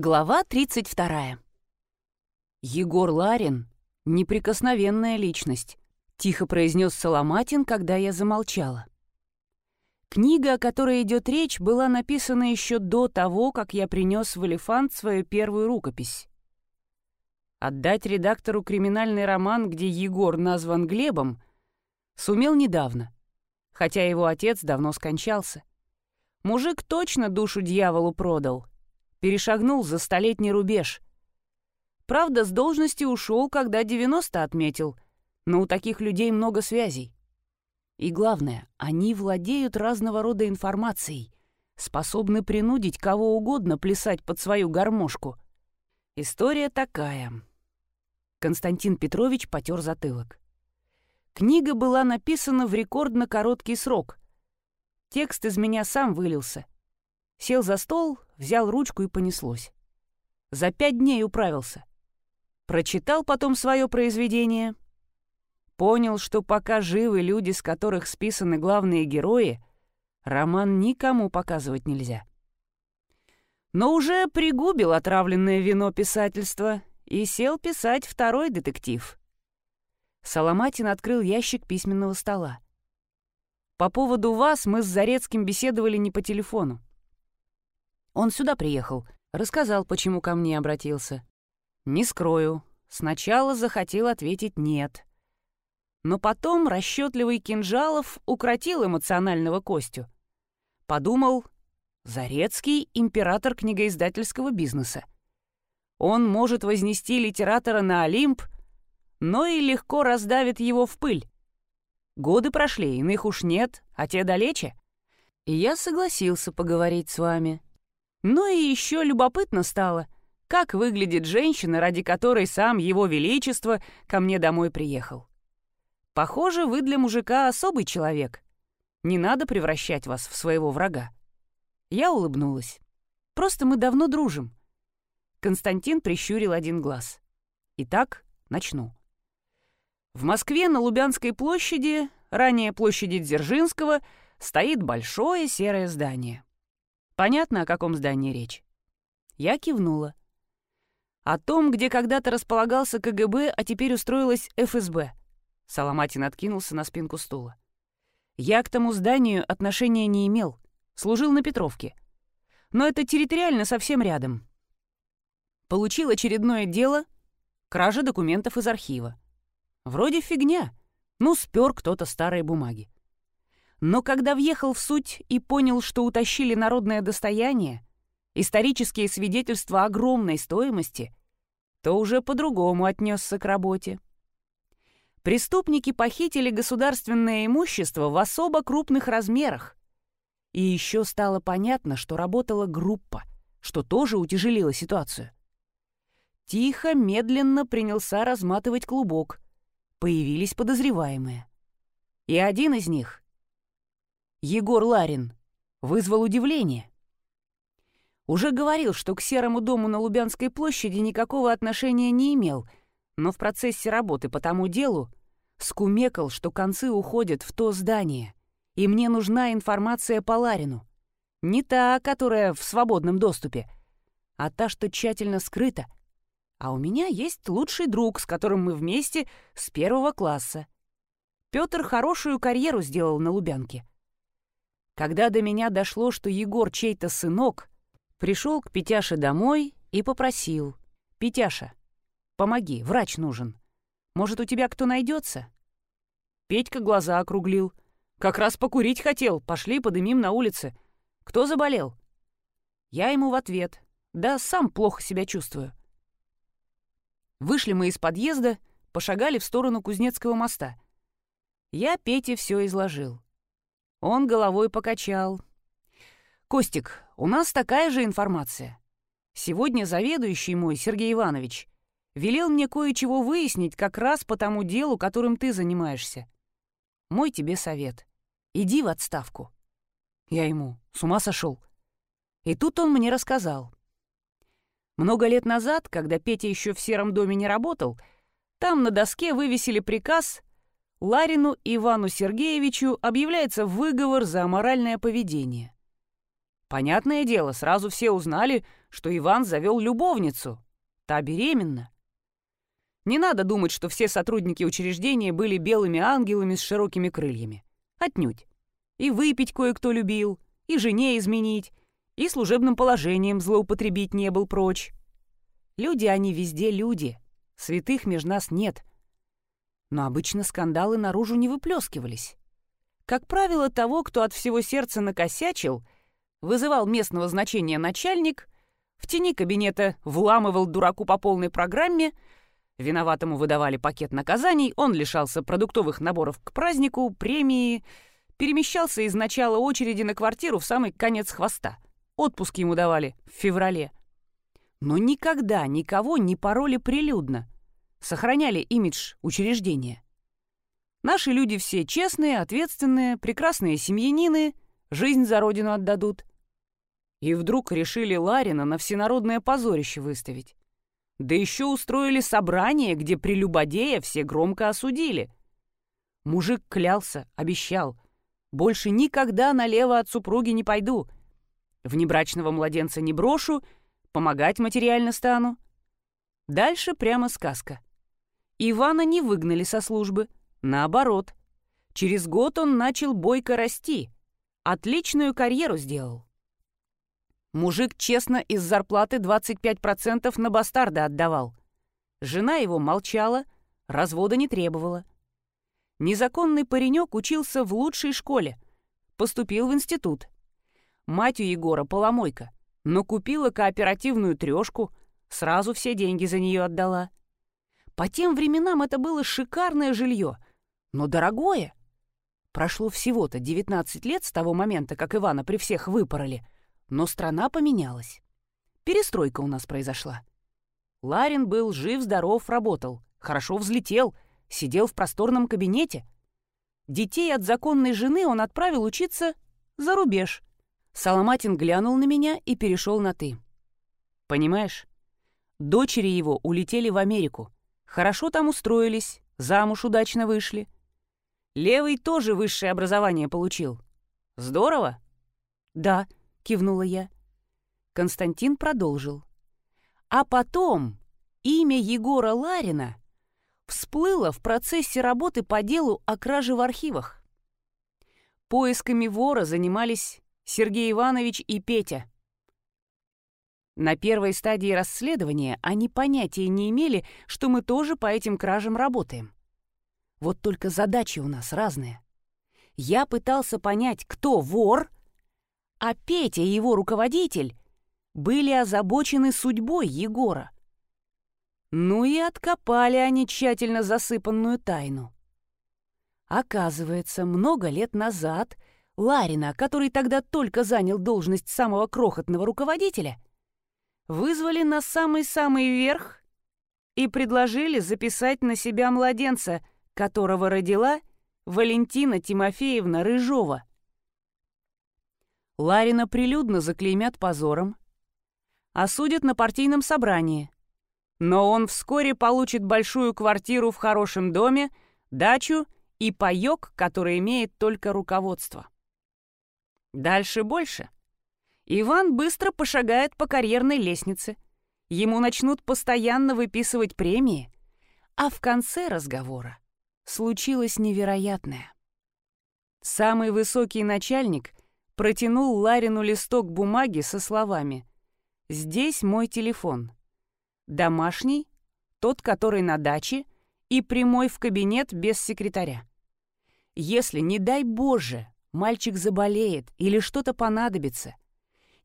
Глава 32. Егор Ларин — неприкосновенная личность, тихо произнес Соломатин, когда я замолчала. Книга, о которой идет речь, была написана еще до того, как я принес в «Элефант» свою первую рукопись. Отдать редактору криминальный роман, где Егор назван Глебом, сумел недавно, хотя его отец давно скончался. Мужик точно душу дьяволу продал — перешагнул за столетний рубеж. Правда, с должности ушел, когда 90 отметил, но у таких людей много связей. И главное, они владеют разного рода информацией, способны принудить кого угодно плясать под свою гармошку. История такая. Константин Петрович потер затылок. Книга была написана в рекордно короткий срок. Текст из меня сам вылился — Сел за стол, взял ручку и понеслось. За пять дней управился. Прочитал потом свое произведение. Понял, что пока живы люди, с которых списаны главные герои, роман никому показывать нельзя. Но уже пригубил отравленное вино писательства и сел писать второй детектив. Соломатин открыл ящик письменного стола. По поводу вас мы с Зарецким беседовали не по телефону. Он сюда приехал, рассказал, почему ко мне обратился. Не скрою, сначала захотел ответить «нет». Но потом расчетливый Кинжалов укротил эмоционального Костю. Подумал, Зарецкий — император книгоиздательского бизнеса. Он может вознести литератора на Олимп, но и легко раздавит его в пыль. Годы прошли, иных уж нет, а те далече. И я согласился поговорить с вами. Ну и еще любопытно стало, как выглядит женщина, ради которой сам его величество ко мне домой приехал. Похоже, вы для мужика особый человек. Не надо превращать вас в своего врага. Я улыбнулась. Просто мы давно дружим. Константин прищурил один глаз. Итак, начну. В Москве на Лубянской площади, ранее площади Дзержинского, стоит большое серое здание. Понятно, о каком здании речь? Я кивнула. О том, где когда-то располагался КГБ, а теперь устроилась ФСБ. Соломатин откинулся на спинку стула. Я к тому зданию отношения не имел. Служил на Петровке. Но это территориально совсем рядом. Получил очередное дело — кража документов из архива. Вроде фигня. Ну, спер кто-то старые бумаги. Но когда въехал в суть и понял, что утащили народное достояние, исторические свидетельства огромной стоимости, то уже по-другому отнесся к работе. Преступники похитили государственное имущество в особо крупных размерах. И еще стало понятно, что работала группа, что тоже утяжелило ситуацию. Тихо, медленно принялся разматывать клубок. Появились подозреваемые. И один из них Егор Ларин, вызвал удивление. Уже говорил, что к Серому дому на Лубянской площади никакого отношения не имел, но в процессе работы по тому делу скумекал, что концы уходят в то здание, и мне нужна информация по Ларину. Не та, которая в свободном доступе, а та, что тщательно скрыта. А у меня есть лучший друг, с которым мы вместе с первого класса. Пётр хорошую карьеру сделал на Лубянке. Когда до меня дошло, что Егор чей-то сынок, пришел к Петяше домой и попросил. «Петяша, помоги, врач нужен. Может, у тебя кто найдется?» Петька глаза округлил. «Как раз покурить хотел. Пошли, подымим на улице. Кто заболел?» Я ему в ответ. «Да сам плохо себя чувствую». Вышли мы из подъезда, пошагали в сторону Кузнецкого моста. Я Пете все изложил. Он головой покачал. «Костик, у нас такая же информация. Сегодня заведующий мой, Сергей Иванович, велел мне кое-чего выяснить как раз по тому делу, которым ты занимаешься. Мой тебе совет. Иди в отставку». Я ему с ума сошел. И тут он мне рассказал. Много лет назад, когда Петя еще в сером доме не работал, там на доске вывесили приказ Ларину Ивану Сергеевичу объявляется выговор за аморальное поведение. Понятное дело, сразу все узнали, что Иван завел любовницу. Та беременна. Не надо думать, что все сотрудники учреждения были белыми ангелами с широкими крыльями. Отнюдь. И выпить кое-кто любил, и жене изменить, и служебным положением злоупотребить не был прочь. Люди они везде люди, святых между нас нет. Но обычно скандалы наружу не выплескивались. Как правило, того, кто от всего сердца накосячил, вызывал местного значения начальник, в тени кабинета вламывал дураку по полной программе, виноватому выдавали пакет наказаний, он лишался продуктовых наборов к празднику, премии, перемещался из начала очереди на квартиру в самый конец хвоста. Отпуск ему давали в феврале. Но никогда никого не пороли прилюдно. Сохраняли имидж учреждения. Наши люди все честные, ответственные, прекрасные семьянины, жизнь за родину отдадут. И вдруг решили Ларина на всенародное позорище выставить. Да еще устроили собрание, где прелюбодея все громко осудили. Мужик клялся, обещал. Больше никогда налево от супруги не пойду. Внебрачного младенца не брошу, помогать материально стану. Дальше прямо сказка. Ивана не выгнали со службы — Наоборот, через год он начал бойко расти. Отличную карьеру сделал. Мужик честно из зарплаты 25% на бастарда отдавал. Жена его молчала, развода не требовала. Незаконный паренек учился в лучшей школе, поступил в институт. Мать у Егора поломойка, но купила кооперативную трешку, сразу все деньги за нее отдала. По тем временам это было шикарное жилье — но дорогое. Прошло всего-то 19 лет с того момента, как Ивана при всех выпороли, но страна поменялась. Перестройка у нас произошла. Ларин был жив-здоров, работал, хорошо взлетел, сидел в просторном кабинете. Детей от законной жены он отправил учиться за рубеж. Соломатин глянул на меня и перешел на «ты». «Понимаешь, дочери его улетели в Америку. Хорошо там устроились, замуж удачно вышли. Левый тоже высшее образование получил. Здорово? Да, кивнула я. Константин продолжил. А потом имя Егора Ларина всплыло в процессе работы по делу о краже в архивах. Поисками вора занимались Сергей Иванович и Петя. На первой стадии расследования они понятия не имели, что мы тоже по этим кражам работаем. Вот только задачи у нас разные. Я пытался понять, кто вор, а Петя и его руководитель были озабочены судьбой Егора. Ну и откопали они тщательно засыпанную тайну. Оказывается, много лет назад Ларина, который тогда только занял должность самого крохотного руководителя, вызвали на самый-самый верх и предложили записать на себя младенца — которого родила Валентина Тимофеевна Рыжова. Ларина прилюдно заклеймят позором, осудят на партийном собрании. Но он вскоре получит большую квартиру в хорошем доме, дачу и паёк, который имеет только руководство. Дальше больше. Иван быстро пошагает по карьерной лестнице. Ему начнут постоянно выписывать премии, а в конце разговора случилось невероятное. Самый высокий начальник протянул Ларину листок бумаги со словами «Здесь мой телефон. Домашний, тот, который на даче, и прямой в кабинет без секретаря. Если, не дай Боже, мальчик заболеет или что-то понадобится,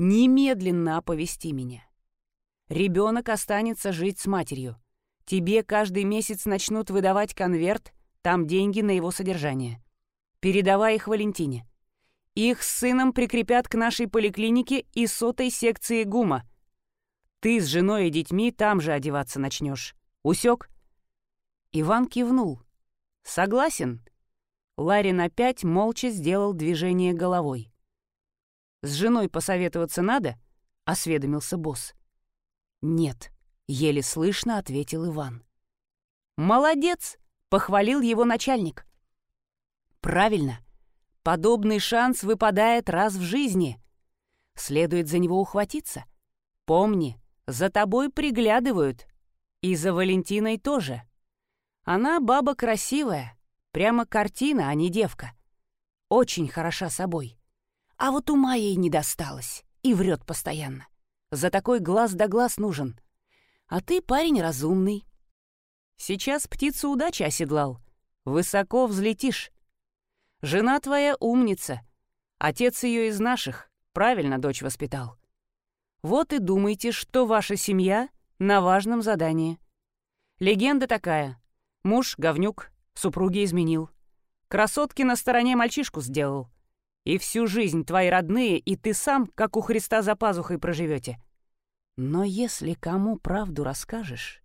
немедленно оповести меня. Ребенок останется жить с матерью. Тебе каждый месяц начнут выдавать конверт, там деньги на его содержание. Передавай их Валентине. Их с сыном прикрепят к нашей поликлинике и сотой секции ГУМа. Ты с женой и детьми там же одеваться начнешь. Усек? Иван кивнул. Согласен. Ларин опять молча сделал движение головой. «С женой посоветоваться надо?» — осведомился босс. «Нет», — еле слышно ответил Иван. «Молодец!» похвалил его начальник. Правильно. Подобный шанс выпадает раз в жизни. следует за него ухватиться. Помни, за тобой приглядывают. И за Валентиной тоже. Она баба красивая, прямо картина, а не девка. Очень хороша собой. А вот ума ей не досталось и врет постоянно. За такой глаз да глаз нужен. А ты парень разумный. Сейчас птицу удачи оседлал. Высоко взлетишь. Жена твоя умница. Отец ее из наших. Правильно дочь воспитал. Вот и думайте, что ваша семья на важном задании. Легенда такая. Муж — говнюк, супруги изменил. Красотки на стороне мальчишку сделал. И всю жизнь твои родные и ты сам, как у Христа за пазухой, проживете. Но если кому правду расскажешь,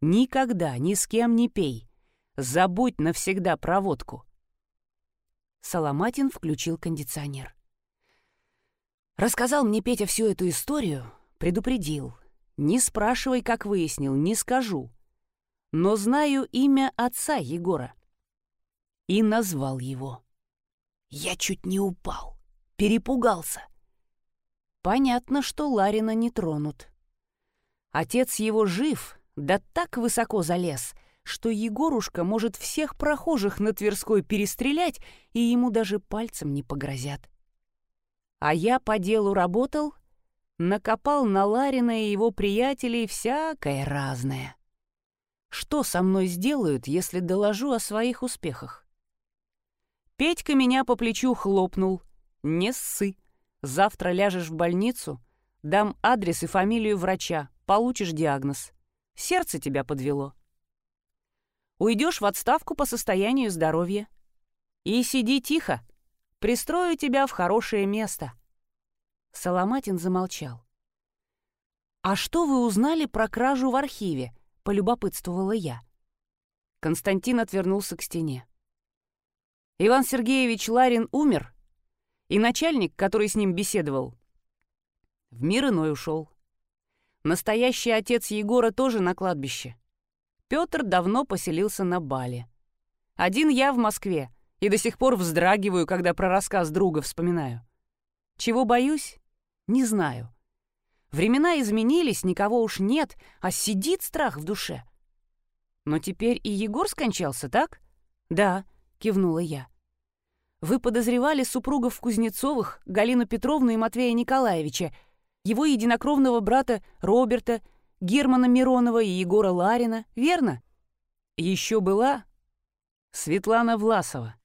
никогда ни с кем не пей. Забудь навсегда про водку. Соломатин включил кондиционер. Рассказал мне Петя всю эту историю, предупредил. Не спрашивай, как выяснил, не скажу. Но знаю имя отца Егора. И назвал его. Я чуть не упал. Перепугался. Понятно, что Ларина не тронут. Отец его жив, да так высоко залез, что Егорушка может всех прохожих на Тверской перестрелять, и ему даже пальцем не погрозят. А я по делу работал, накопал на Ларина и его приятелей всякое разное. Что со мной сделают, если доложу о своих успехах? Петька меня по плечу хлопнул. «Не ссы. Завтра ляжешь в больницу, дам адрес и фамилию врача, получишь диагноз. Сердце тебя подвело. Уйдешь в отставку по состоянию здоровья. И сиди тихо. Пристрою тебя в хорошее место». Соломатин замолчал. «А что вы узнали про кражу в архиве?» — полюбопытствовала я. Константин отвернулся к стене. Иван Сергеевич Ларин умер, и начальник, который с ним беседовал, в мир иной ушел. Настоящий отец Егора тоже на кладбище. Петр давно поселился на Бале. Один я в Москве, и до сих пор вздрагиваю, когда про рассказ друга вспоминаю. Чего боюсь? Не знаю. Времена изменились, никого уж нет, а сидит страх в душе. Но теперь и Егор скончался, так? Да, — кивнула я. «Вы подозревали супругов Кузнецовых, Галину Петровну и Матвея Николаевича, его единокровного брата Роберта, Германа Миронова и Егора Ларина, верно? Еще была Светлана Власова.